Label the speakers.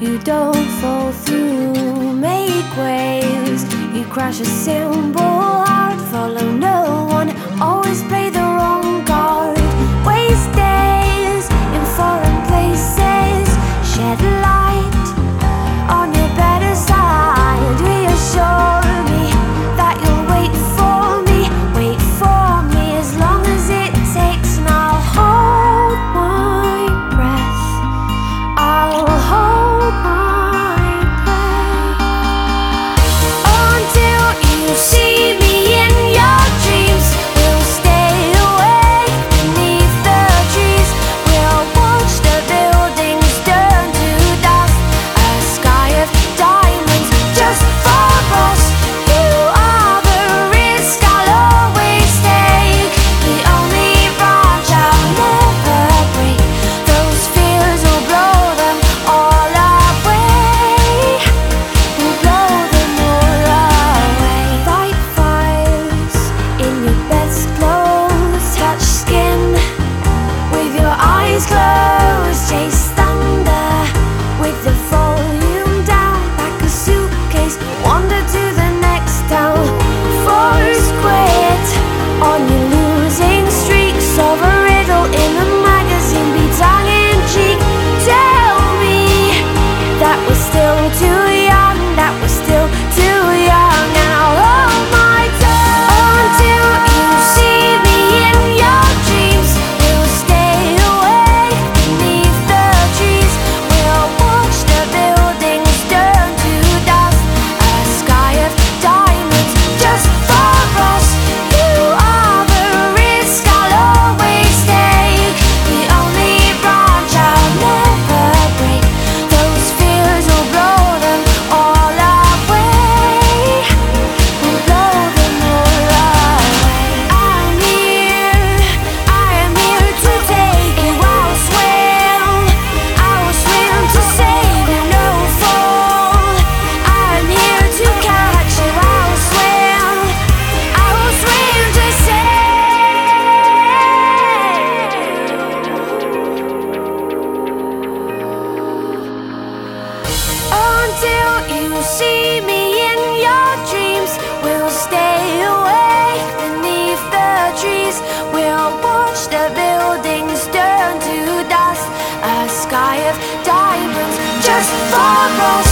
Speaker 1: You don't fall through, make waves. You crash a simple heart, follow no. far goes